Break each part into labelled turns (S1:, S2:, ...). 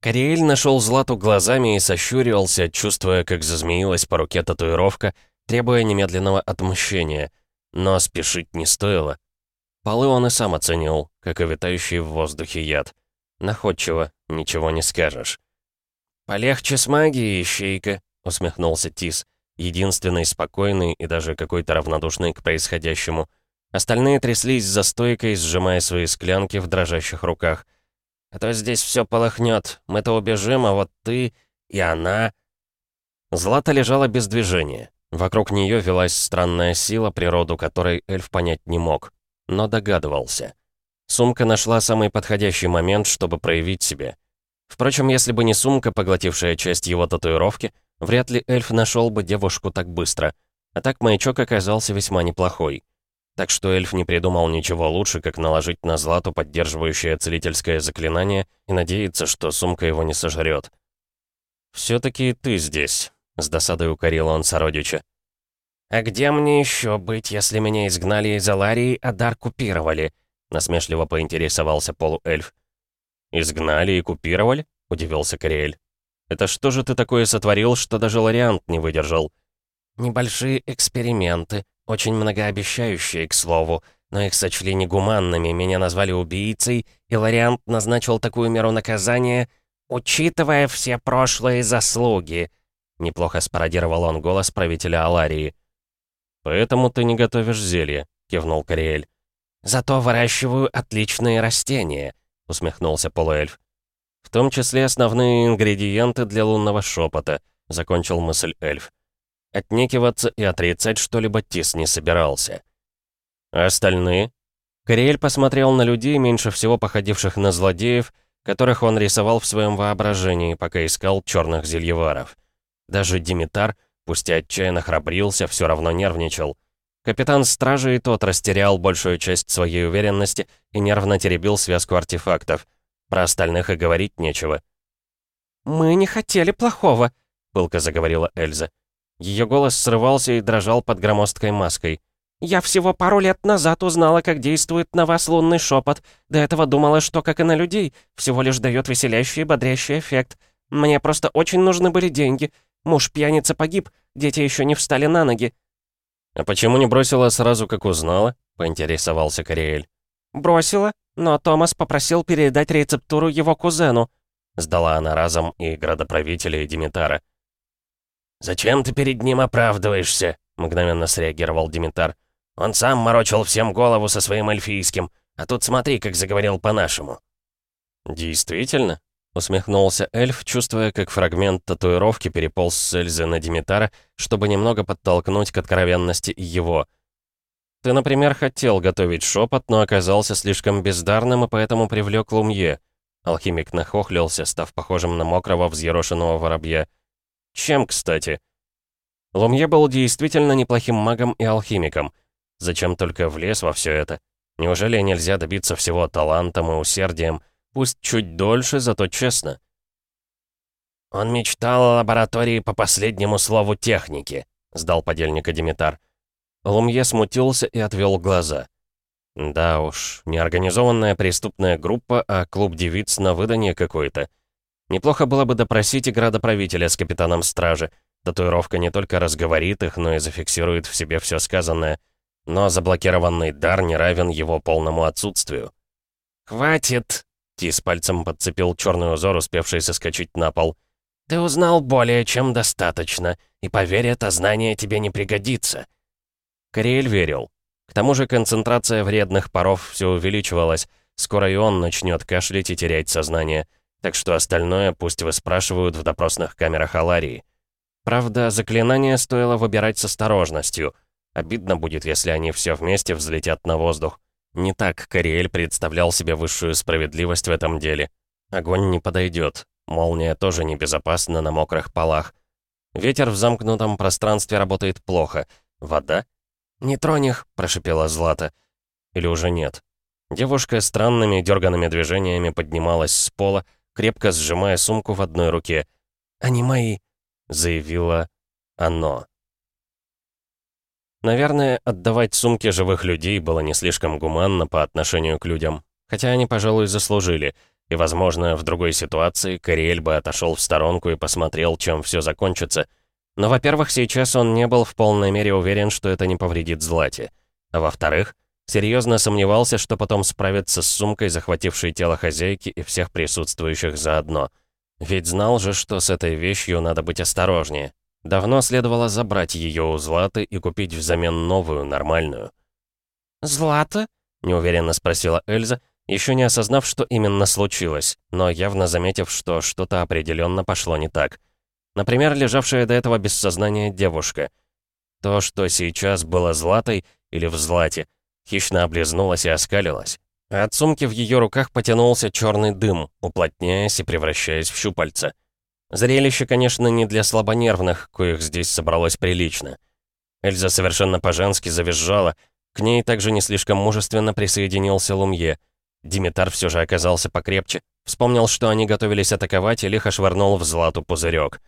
S1: Кориэль нашел Злату глазами и сощурился, чувствуя, как зазмеилась по руке татуировка, требуя немедленного отмщения. Но спешить не стоило. Полы он и сам оценил, как и витающий в воздухе яд. Находчиво, ничего не скажешь. «Полегче с магией, ищейка», — усмехнулся Тис, единственный спокойный и даже какой-то равнодушный к происходящему. Остальные тряслись за стойкой, сжимая свои склянки в дрожащих руках. «А то здесь все полыхнет. Мы-то убежим, а вот ты и она...» Злата лежала без движения. Вокруг нее велась странная сила, природу которой эльф понять не мог, но догадывался. Сумка нашла самый подходящий момент, чтобы проявить себя. Впрочем, если бы не сумка, поглотившая часть его татуировки, вряд ли эльф нашел бы девушку так быстро. А так маячок оказался весьма неплохой. Так что эльф не придумал ничего лучше, как наложить на Злату поддерживающее целительское заклинание и надеяться, что сумка его не сожрет. «Все-таки ты здесь», — с досадой укорил он сородича. «А где мне еще быть, если меня изгнали из Аларии, а дар купировали?» — насмешливо поинтересовался полуэльф. «Изгнали и купировали?» — удивился Кориэль. «Это что же ты такое сотворил, что даже Лориант не выдержал?» «Небольшие эксперименты, очень многообещающие, к слову, но их сочли негуманными, меня назвали убийцей, и Лориант назначил такую меру наказания, учитывая все прошлые заслуги», Неплохо спародировал он голос правителя Аларии. «Поэтому ты не готовишь зелье», — кивнул Кориэль. «Зато выращиваю отличные растения», — усмехнулся полуэльф. «В том числе основные ингредиенты для лунного шепота», — закончил мысль эльф. Отнекиваться и отрицать что-либо Тис не собирался. «А остальные?» Кориэль посмотрел на людей, меньше всего походивших на злодеев, которых он рисовал в своем воображении, пока искал черных зельеваров. Даже Димитар, пусть и отчаянно храбрился, все равно нервничал. Капитан стражи и тот растерял большую часть своей уверенности и нервно теребил связку артефактов. Про остальных и говорить нечего. «Мы не хотели плохого», — пылко заговорила Эльза. Ее голос срывался и дрожал под громоздкой маской. «Я всего пару лет назад узнала, как действует на вас лунный шепот. До этого думала, что, как и на людей, всего лишь дает веселящий и бодрящий эффект. Мне просто очень нужны были деньги. Муж пьяница погиб, дети еще не встали на ноги». «А почему не бросила сразу, как узнала?» — поинтересовался Кориэль. «Бросила, но Томас попросил передать рецептуру его кузену», — сдала она разом и градоправителя, и Димитара. «Зачем ты перед ним оправдываешься?» — мгновенно среагировал Димитар. «Он сам морочил всем голову со своим эльфийским, а тут смотри, как заговорил по-нашему». «Действительно?» Усмехнулся эльф, чувствуя, как фрагмент татуировки переполз с Эльзы на Димитара, чтобы немного подтолкнуть к откровенности его. «Ты, например, хотел готовить шепот, но оказался слишком бездарным и поэтому привлек Лумье». Алхимик нахохлился, став похожим на мокрого взъерошенного воробья. «Чем, кстати?» Лумье был действительно неплохим магом и алхимиком. Зачем только влез во все это? Неужели нельзя добиться всего талантом и усердием, Пусть чуть дольше, зато честно. «Он мечтал о лаборатории по последнему слову техники», — сдал подельника Димитар. Лумье смутился и отвел глаза. Да уж, не организованная преступная группа, а клуб девиц на выданье какой-то. Неплохо было бы допросить и градоправителя с капитаном стражи. Татуировка не только разговорит их, но и зафиксирует в себе все сказанное. Но заблокированный дар не равен его полному отсутствию. «Хватит!» Тис пальцем подцепил черный узор, успевший соскочить на пол. «Ты узнал более чем достаточно, и поверь, это знание тебе не пригодится». Кориэль верил. К тому же концентрация вредных паров все увеличивалась, скоро и он начнет кашлять и терять сознание, так что остальное пусть выспрашивают в допросных камерах Аларии. Правда, заклинание стоило выбирать с осторожностью. Обидно будет, если они все вместе взлетят на воздух. Не так Кориэль представлял себе высшую справедливость в этом деле. Огонь не подойдет. Молния тоже небезопасна на мокрых полах. Ветер в замкнутом пространстве работает плохо. Вода? «Не тронь их», — прошипела Злата. Или уже нет. Девушка странными дерганными движениями поднималась с пола, крепко сжимая сумку в одной руке. «Они мои», — заявила оно. Наверное, отдавать сумки живых людей было не слишком гуманно по отношению к людям. Хотя они, пожалуй, заслужили. и, возможно, в другой ситуации Кориэль бы отошел в сторонку и посмотрел, чем все закончится. Но, во-первых, сейчас он не был в полной мере уверен, что это не повредит Злате. А во-вторых, серьезно сомневался, что потом справится с сумкой, захватившей тело хозяйки и всех присутствующих заодно. Ведь знал же, что с этой вещью надо быть осторожнее. Давно следовало забрать ее у Златы и купить взамен новую, нормальную.
S2: «Злата?»
S1: — неуверенно спросила Эльза, еще не осознав, что именно случилось, но явно заметив, что что-то определенно пошло не так. Например, лежавшая до этого без сознания девушка. То, что сейчас было златой или в злате, хищно облизнулась и оскалилась. От сумки в ее руках потянулся черный дым, уплотняясь и превращаясь в щупальца. Зрелище, конечно, не для слабонервных, коих здесь собралось прилично. Эльза совершенно по-женски завизжала, к ней также не слишком мужественно присоединился Лумье — Димитар все же оказался покрепче, вспомнил, что они готовились атаковать, и лихо швырнул в злату пузырек.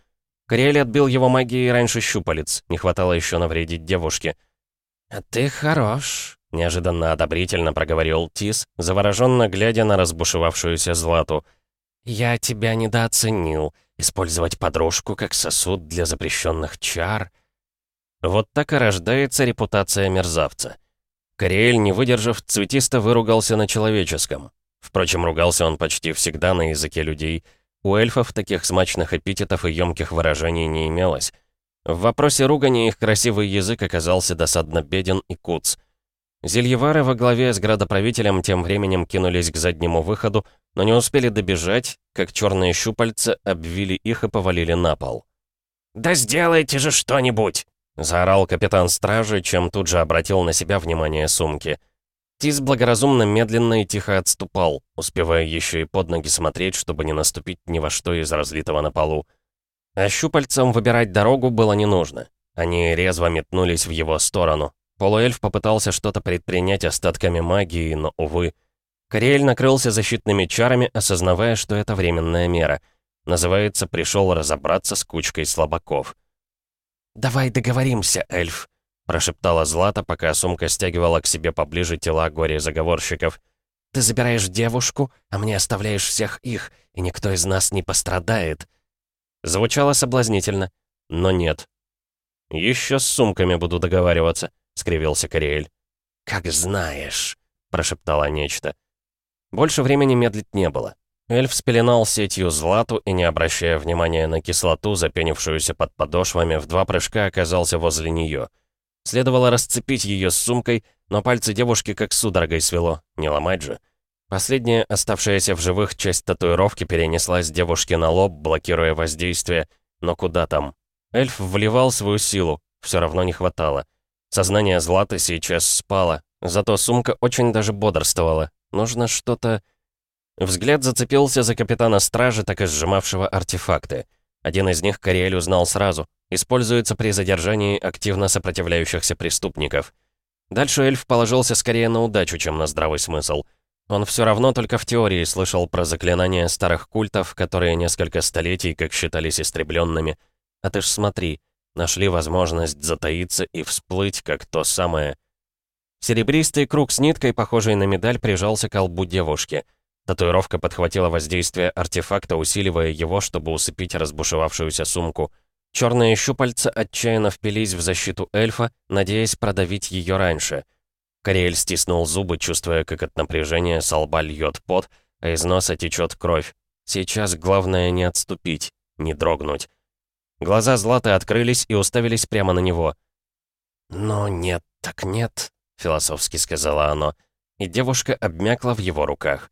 S1: Кориэль отбил его магией раньше щупалец, не хватало еще навредить девушке.
S2: «А ты хорош», —
S1: неожиданно одобрительно проговорил Тис, завороженно глядя на разбушевавшуюся злату. «Я тебя недооценил. Использовать подружку как сосуд для запрещенных чар». Вот так и рождается репутация мерзавца. Кориэль, не выдержав, цветисто выругался на человеческом. Впрочем, ругался он почти всегда на языке людей. У эльфов таких смачных эпитетов и ёмких выражений не имелось. В вопросе ругани их красивый язык оказался досадно беден и куц. Зельевары во главе с градоправителем тем временем кинулись к заднему выходу, но не успели добежать, как черные щупальца обвили их и повалили на пол.
S2: «Да сделайте же что-нибудь!»
S1: Заорал капитан стражи, чем тут же обратил на себя внимание сумки. Тис благоразумно медленно и тихо отступал, успевая еще и под ноги смотреть, чтобы не наступить ни во что из разлитого на полу. А щупальцам выбирать дорогу было не нужно. Они резво метнулись в его сторону. Полуэльф попытался что-то предпринять остатками магии, но, увы. Кориэль накрылся защитными чарами, осознавая, что это временная мера. Называется, пришел разобраться с кучкой слабаков.
S2: «Давай договоримся, эльф», —
S1: прошептала Злата, пока сумка стягивала к себе поближе тела горе-заговорщиков.
S2: «Ты забираешь девушку, а мне оставляешь всех их, и никто из нас не пострадает».
S1: Звучало соблазнительно, но нет. «Еще с сумками буду договариваться», — скривился Кориэль.
S2: «Как знаешь», —
S1: прошептала нечто. Больше времени медлить не было. Эльф спеленал сетью злату и, не обращая внимания на кислоту, запенившуюся под подошвами, в два прыжка оказался возле нее. Следовало расцепить ее с сумкой, но пальцы девушки как судорогой свело, не ломать же. Последняя, оставшаяся в живых часть татуировки перенеслась девушке на лоб, блокируя воздействие, но куда там? Эльф вливал свою силу, все равно не хватало. Сознание Златы сейчас спало, зато сумка очень даже бодрствовала. Нужно что-то... Взгляд зацепился за капитана стражи, так и сжимавшего артефакты. Один из них Кориэль узнал сразу. Используется при задержании активно сопротивляющихся преступников. Дальше эльф положился скорее на удачу, чем на здравый смысл. Он все равно только в теории слышал про заклинания старых культов, которые несколько столетий как считались истребленными. А ты ж смотри, нашли возможность затаиться и всплыть, как то самое. Серебристый круг с ниткой, похожий на медаль, прижался к лбу девушки — Татуировка подхватила воздействие артефакта, усиливая его, чтобы усыпить разбушевавшуюся сумку. Черные щупальца отчаянно впились в защиту эльфа, надеясь продавить ее раньше. Кориэль стиснул зубы, чувствуя, как от напряжения со лба льет пот, а из носа течет кровь. Сейчас главное не отступить, не дрогнуть. Глаза Златы открылись и уставились прямо на него.
S2: «Но нет, так нет», — философски сказала оно, и девушка обмякла в его руках.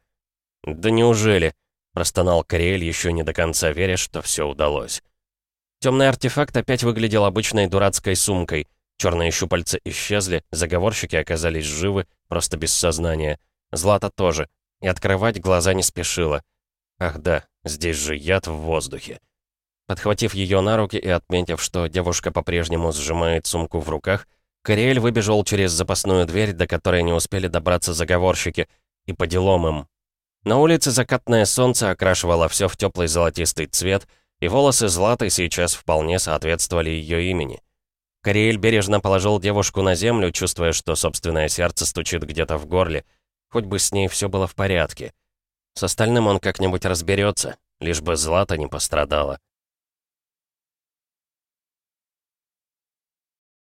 S1: «Да неужели?» — простонал Кориэль, еще не до конца веря, что все удалось. Темный артефакт опять выглядел обычной дурацкой сумкой. Черные щупальца исчезли, заговорщики оказались живы, просто без сознания. Злата тоже. И открывать глаза не спешила. Ах да, здесь же яд в воздухе. Подхватив ее на руки и отметив, что девушка по-прежнему сжимает сумку в руках, Кориэль выбежал через запасную дверь, до которой не успели добраться заговорщики, и по делам им. На улице закатное солнце окрашивало все в теплый золотистый цвет, и волосы Златы сейчас вполне соответствовали ее имени. Кориэль бережно положил девушку на землю, чувствуя, что собственное сердце стучит где-то в горле. Хоть бы с ней все было в порядке. С остальным он как-нибудь разберется, лишь бы Злата не пострадала.